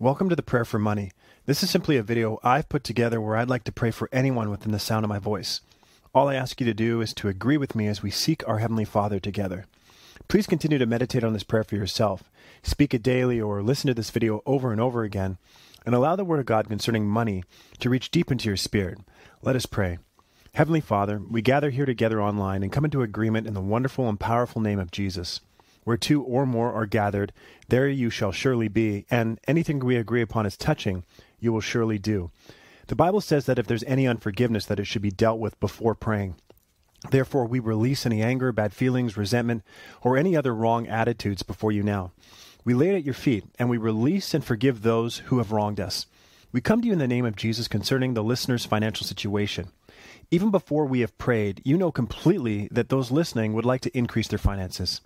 Welcome to the Prayer for Money. This is simply a video I've put together where I'd like to pray for anyone within the sound of my voice. All I ask you to do is to agree with me as we seek our Heavenly Father together. Please continue to meditate on this prayer for yourself. Speak it daily or listen to this video over and over again, and allow the Word of God concerning money to reach deep into your spirit. Let us pray. Heavenly Father, we gather here together online and come into agreement in the wonderful and powerful name of Jesus. Where two or more are gathered, there you shall surely be, and anything we agree upon as touching, you will surely do. The Bible says that if there's any unforgiveness, that it should be dealt with before praying. Therefore, we release any anger, bad feelings, resentment, or any other wrong attitudes before you now. We lay it at your feet, and we release and forgive those who have wronged us. We come to you in the name of Jesus concerning the listener's financial situation. Even before we have prayed, you know completely that those listening would like to increase their finances.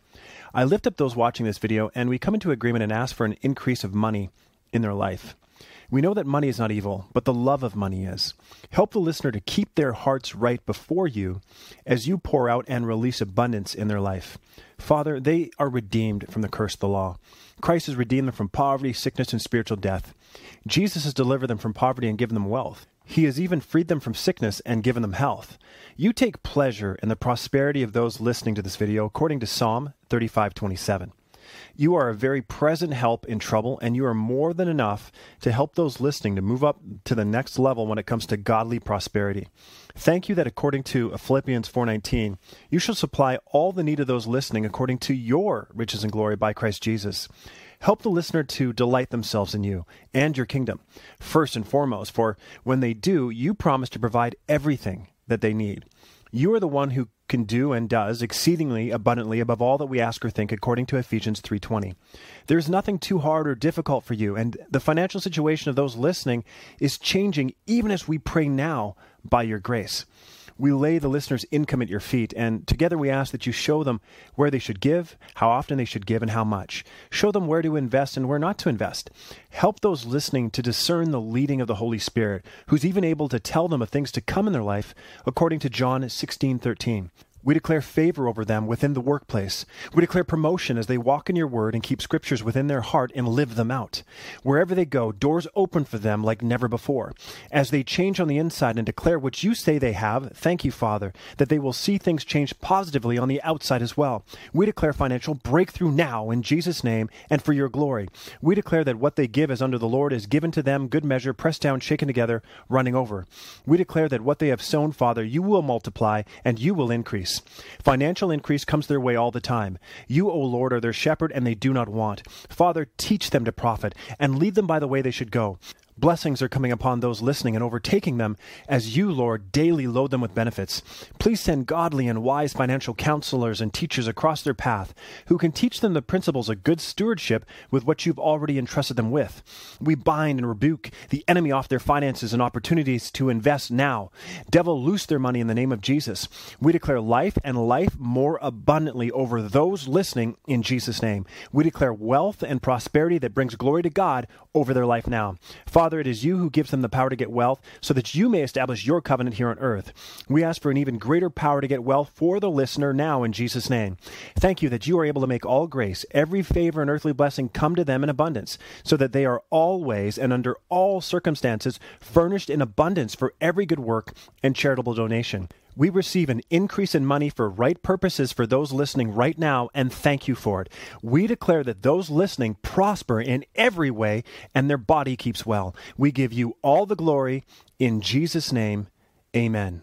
I lift up those watching this video and we come into agreement and ask for an increase of money in their life. We know that money is not evil, but the love of money is. Help the listener to keep their hearts right before you as you pour out and release abundance in their life. Father, they are redeemed from the curse of the law. Christ has redeemed them from poverty, sickness, and spiritual death. Jesus has delivered them from poverty and given them wealth. He has even freed them from sickness and given them health. You take pleasure in the prosperity of those listening to this video according to Psalm 35:27. You are a very present help in trouble and you are more than enough to help those listening to move up to the next level when it comes to godly prosperity. Thank you that according to Philippians 4:19, you shall supply all the need of those listening according to your riches and glory by Christ Jesus. Help the listener to delight themselves in you and your kingdom, first and foremost, for when they do, you promise to provide everything that they need. You are the one who can do and does exceedingly abundantly above all that we ask or think according to Ephesians 3:20. There is nothing too hard or difficult for you and the financial situation of those listening is changing even as we pray now by your grace. We lay the listener's income at your feet, and together we ask that you show them where they should give, how often they should give, and how much. Show them where to invest and where not to invest. Help those listening to discern the leading of the Holy Spirit, who's even able to tell them of things to come in their life, according to John 16:13. We declare favor over them within the workplace. We declare promotion as they walk in your word and keep scriptures within their heart and live them out. Wherever they go, doors open for them like never before. As they change on the inside and declare what you say they have, thank you, Father, that they will see things change positively on the outside as well. We declare financial breakthrough now in Jesus' name and for your glory. We declare that what they give as under the Lord is given to them, good measure, pressed down, shaken together, running over. We declare that what they have sown, Father, you will multiply and you will increase increase. Financial increase comes their way all the time. You, O Lord, are their shepherd, and they do not want. Father, teach them to profit, and lead them by the way they should go. Blessings are coming upon those listening and overtaking them as you, Lord, daily load them with benefits. Please send godly and wise financial counselors and teachers across their path who can teach them the principles of good stewardship with what you've already entrusted them with. We bind and rebuke the enemy off their finances and opportunities to invest now. Devil, loose their money in the name of Jesus. We declare life and life more abundantly over those listening in Jesus' name. We declare wealth and prosperity that brings glory to God over their life now. Father, Father, it is you who gives them the power to get wealth so that you may establish your covenant here on earth. We ask for an even greater power to get wealth for the listener now in Jesus' name. Thank you that you are able to make all grace, every favor and earthly blessing come to them in abundance, so that they are always and under all circumstances furnished in abundance for every good work and charitable donation we receive an increase in money for right purposes for those listening right now, and thank you for it. We declare that those listening prosper in every way and their body keeps well. We give you all the glory in Jesus' name. Amen.